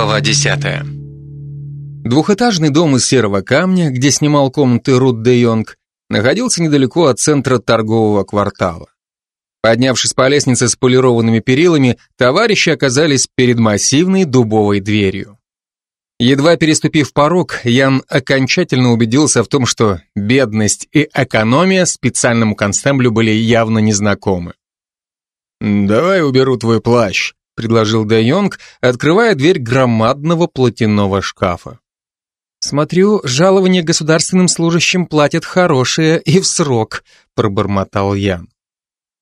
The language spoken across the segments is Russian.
Глава 10. Двухэтажный дом из серого камня, где снимал комнаты Рут де Йонг, находился недалеко от центра торгового квартала. Поднявшись по лестнице с полированными перилами, товарищи оказались перед массивной дубовой дверью. Едва переступив порог, Ян окончательно убедился в том, что бедность и экономия специальному констеблю были явно незнакомы. «Давай уберу твой плащ», — предложил Де Йонг, открывая дверь громадного платяного шкафа. «Смотрю, жалование государственным служащим платят хорошее и в срок», — пробормотал Ян.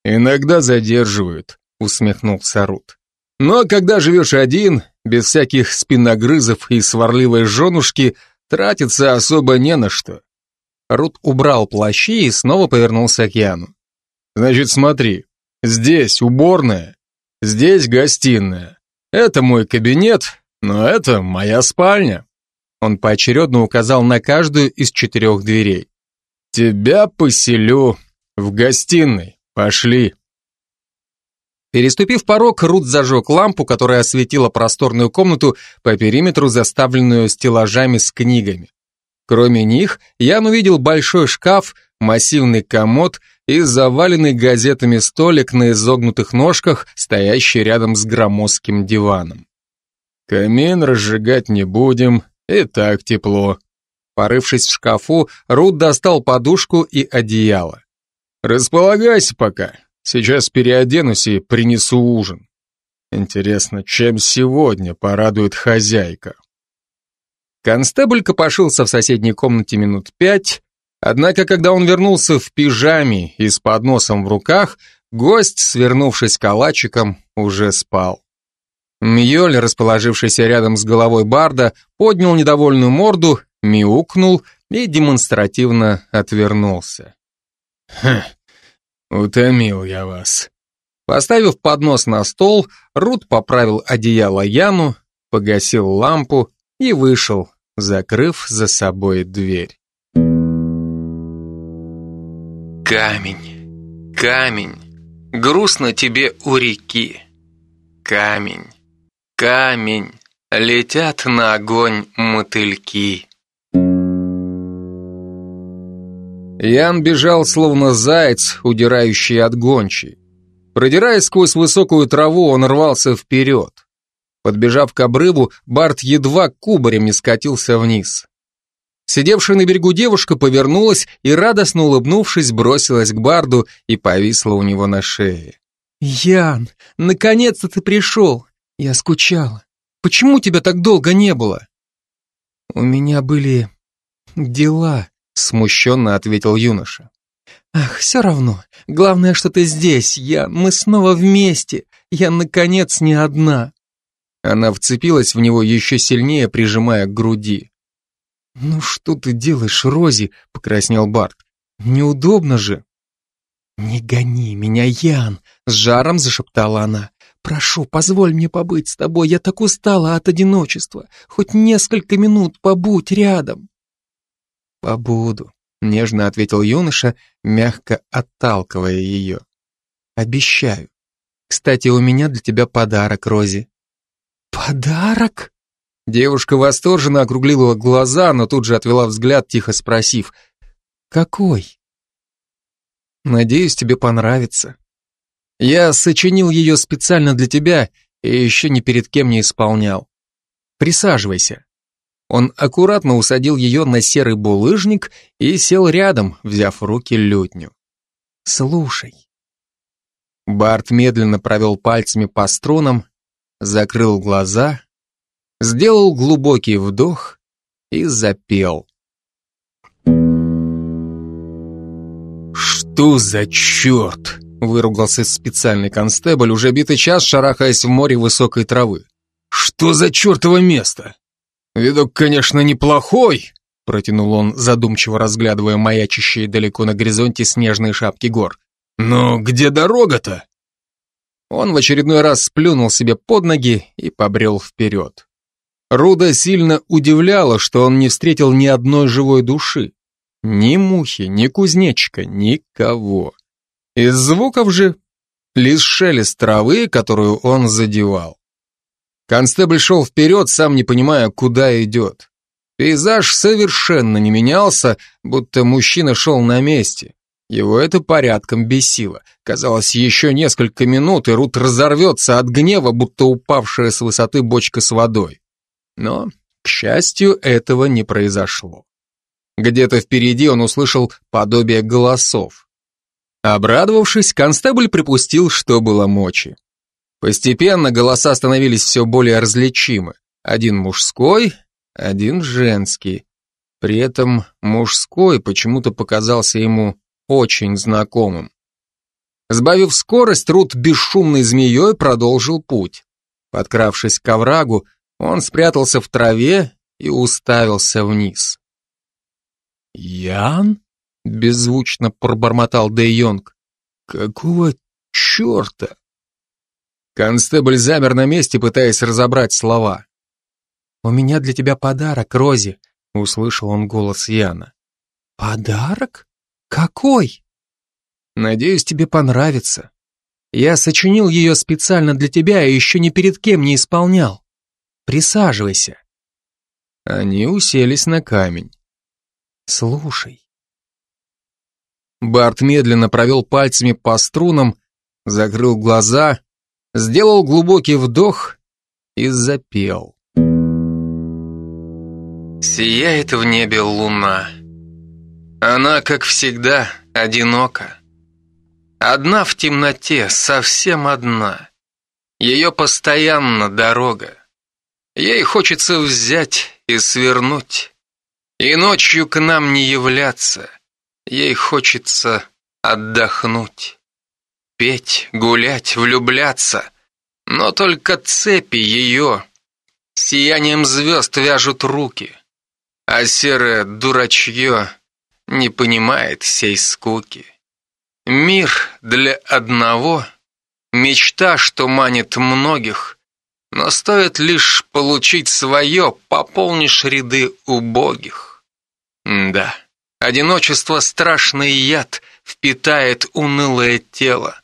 «Иногда задерживают», — усмехнулся Рут. «Но когда живешь один, без всяких спиногрызов и сварливой женушки, тратиться особо не на что». Рут убрал плащи и снова повернулся к Яну. «Значит, смотри, здесь уборная, здесь гостиная. Это мой кабинет, но это моя спальня». Он поочередно указал на каждую из четырех дверей. «Тебя поселю в гостиной. Пошли». Переступив порог, Рут зажег лампу, которая осветила просторную комнату по периметру, заставленную стеллажами с книгами. Кроме них, Ян увидел большой шкаф, массивный комод и заваленный газетами столик на изогнутых ножках, стоящий рядом с громоздким диваном. «Камин разжигать не будем, и так тепло». Порывшись в шкафу, Рут достал подушку и одеяло. «Располагайся пока, Сейчас переоденусь и принесу ужин. Интересно, чем сегодня порадует хозяйка? Констебль копошился в соседней комнате минут пять, однако, когда он вернулся в пижаме и с подносом в руках, гость, свернувшись калачиком, уже спал. Мьёль, расположившийся рядом с головой Барда, поднял недовольную морду, мяукнул и демонстративно отвернулся. «Хм, «Утомил я вас». Поставив поднос на стол, Рут поправил одеяло Яну, погасил лампу и вышел, закрыв за собой дверь. Камень, камень, грустно тебе у реки. Камень, камень, летят на огонь мотыльки. Ян бежал, словно заяц, удирающий от гончей. Продираясь сквозь высокую траву, он рвался вперед. Подбежав к обрыву, Барт едва кубарем не скатился вниз. Сидевшая на берегу девушка повернулась и, радостно улыбнувшись, бросилась к Барду и повисла у него на шее. «Ян, наконец-то ты пришел! Я скучала. Почему тебя так долго не было?» «У меня были дела», смущенно ответил юноша. Ах, все равно. Главное, что ты здесь. Я, мы снова вместе. Я, наконец, не одна. Она вцепилась в него еще сильнее, прижимая к груди. «Ну что ты делаешь, Рози?» — покраснел Барт. «Неудобно же». «Не гони меня, Ян!» — с жаром зашептала она. «Прошу, позволь мне побыть с тобой, я так устала от одиночества. Хоть несколько минут побудь рядом». «Побуду», — нежно ответил юноша, мягко отталкивая ее. «Обещаю. Кстати, у меня для тебя подарок, Рози». «Подарок?» Девушка восторженно округлила глаза, но тут же отвела взгляд, тихо спросив. «Какой?» «Надеюсь, тебе понравится. Я сочинил ее специально для тебя и еще ни перед кем не исполнял. Присаживайся». Он аккуратно усадил ее на серый булыжник и сел рядом, взяв в руки лютню. «Слушай». Барт медленно провел пальцами по струнам, закрыл глаза, сделал глубокий вдох и запел. «Что за черт?» — выругался специальный констебль, уже битый час шарахаясь в море высокой травы. «Что за чертово место? «Видок, конечно, неплохой», — протянул он, задумчиво разглядывая маячащие далеко на горизонте снежные шапки гор. «Но где дорога-то?» Он в очередной раз сплюнул себе под ноги и побрел вперед. Руда сильно удивляла, что он не встретил ни одной живой души. Ни мухи, ни кузнечика, никого. Из звуков же лишь шелест травы, которую он задевал. Констебль шел вперед, сам не понимая, куда идет. Пейзаж совершенно не менялся, будто мужчина шел на месте. Его это порядком бесило. Казалось, еще несколько минут, и Рут разорвется от гнева, будто упавшая с высоты бочка с водой. Но, к счастью, этого не произошло. Где-то впереди он услышал подобие голосов. Обрадовавшись, констебль припустил, что было мочи. Постепенно голоса становились все более различимы. Один мужской, один женский. При этом мужской почему-то показался ему очень знакомым. Сбавив скорость, Рут бесшумной змеей продолжил путь. Подкравшись к оврагу, он спрятался в траве и уставился вниз. «Ян?» — беззвучно пробормотал Дэ Йонг. «Какого черта?» Констебль замер на месте, пытаясь разобрать слова. «У меня для тебя подарок, Рози», — услышал он голос Яна. «Подарок? Какой?» «Надеюсь, тебе понравится. Я сочинил ее специально для тебя и еще ни перед кем не исполнял. Присаживайся». Они уселись на камень. «Слушай». Барт медленно провел пальцами по струнам, закрыл глаза, сделал глубокий вдох и запел. Сияет в небе луна. Она, как всегда, одинока. Одна в темноте, совсем одна. Ее постоянно дорога. Ей хочется взять и свернуть. И ночью к нам не являться. Ей хочется отдохнуть. Петь, гулять, влюбляться. Но только цепи ее сиянием звезд вяжут руки а серое дурачье не понимает сей скуки. Мир для одного — мечта, что манит многих, но стоит лишь получить свое, пополнишь ряды убогих. Да, одиночество страшный яд впитает унылое тело.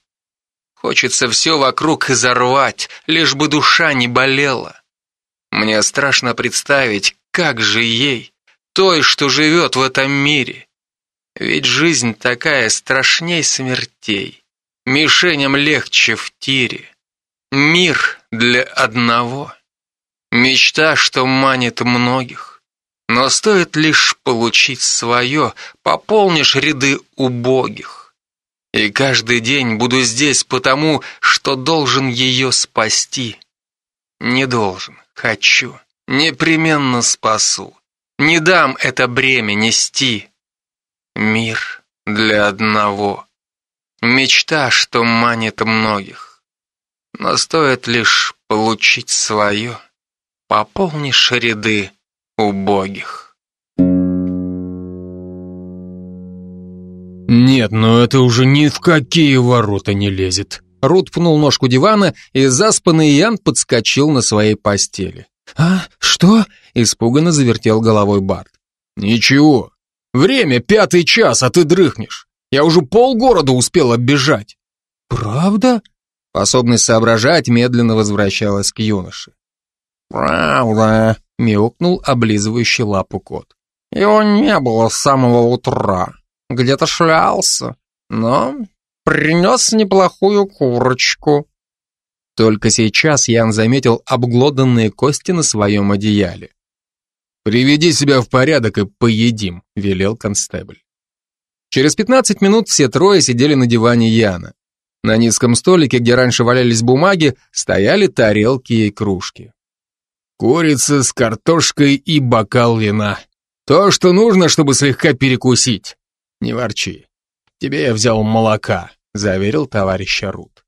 Хочется все вокруг изорвать, лишь бы душа не болела. Мне страшно представить, как же ей, той, что живет в этом мире. Ведь жизнь такая страшней смертей, мишеням легче в тире. Мир для одного, мечта, что манит многих. Но стоит лишь получить свое, пополнишь ряды убогих. И каждый день буду здесь потому, что должен ее спасти. Не должен, хочу, непременно спасу. Не дам это бремя нести. Мир для одного. Мечта, что манит многих. Но стоит лишь получить свое, пополнишь ряды убогих. Нет, ну это уже ни в какие ворота не лезет. Рут пнул ножку дивана, и заспанный Ян подскочил на своей постели. «А, что?» — испуганно завертел головой Барт. «Ничего. Время пятый час, а ты дрыхнешь. Я уже полгорода успел оббежать». «Правда?» Способность соображать медленно возвращалась к юноше. «Правда», — мяукнул облизывающий лапу кот. «Его не было с самого утра. Где-то шлялся, но принес неплохую курочку». Только сейчас Ян заметил обглоданные кости на своем одеяле. «Приведи себя в порядок и поедим», — велел констебль. Через 15 минут все трое сидели на диване Яна. На низком столике, где раньше валялись бумаги, стояли тарелки и кружки. Курица с картошкой и бокал вина. То, что нужно, чтобы слегка перекусить. Не ворчи. Тебе я взял молока, заверил товарищ Рут.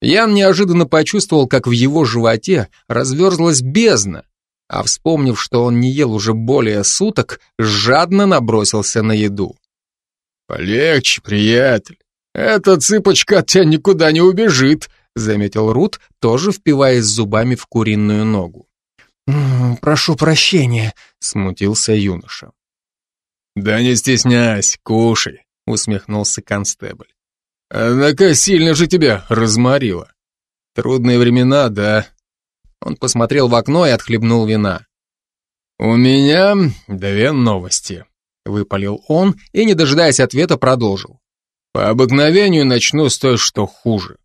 Ян неожиданно почувствовал, как в его животе разверзлась бездна, а вспомнив, что он не ел уже более суток, жадно набросился на еду. «Полегче, приятель, эта цыпочка от тебя никуда не убежит», заметил Рут, тоже впиваясь зубами в куриную ногу. «Прошу прощения», — смутился юноша. «Да не стесняйся, кушай», — усмехнулся констебль. Однако сильно же тебя разморило. Трудные времена, да? Он посмотрел в окно и отхлебнул вина. «У меня две новости», — выпалил он и, не дожидаясь ответа, продолжил. «По обыкновению начну с той, что хуже.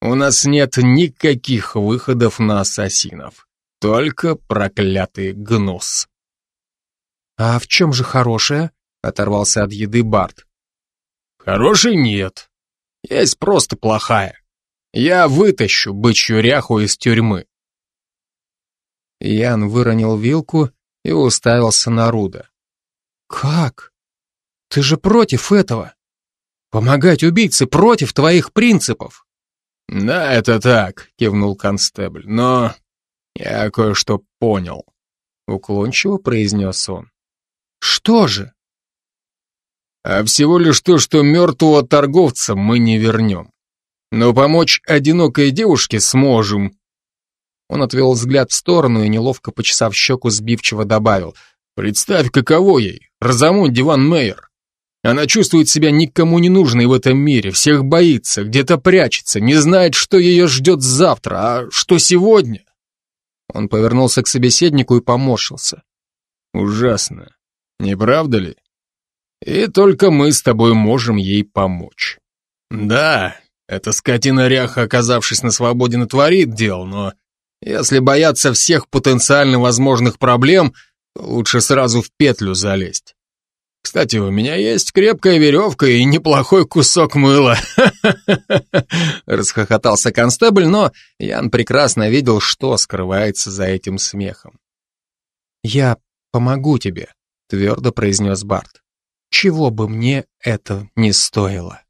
У нас нет никаких выходов на ассасинов, только проклятый гнус». «А в чем же хорошее?» — оторвался от еды Барт. «Хорошей нет. Есть просто плохая. Я вытащу бычью ряху из тюрьмы. Ян выронил вилку и уставился на Руда. «Как? Ты же против этого? Помогать убийце против твоих принципов!» «Да, это так», — кивнул констебль, «но я кое-что понял», — уклончиво произнес он. «Что же?» «А всего лишь то, что мертвого торговца мы не вернем. Но помочь одинокой девушке сможем, он отвел взгляд в сторону и, неловко почесав щеку, сбивчиво добавил. «Представь, каково ей, Розамунд Диван Мейер. Она чувствует себя никому не нужной в этом мире, всех боится, где-то прячется, не знает, что ее ждет завтра, а что сегодня». Он повернулся к собеседнику и поморщился. «Ужасно, не правда ли? И только мы с тобой можем ей помочь. Да, эта скотина-ряха, оказавшись на свободе, натворит дел, но если бояться всех потенциально возможных проблем, лучше сразу в петлю залезть. Кстати, у меня есть крепкая веревка и неплохой кусок мыла. Расхохотался констебль, но Ян прекрасно видел, что скрывается за этим смехом. «Я помогу тебе», — твердо произнес Барт. «Чего бы мне это ни стоило».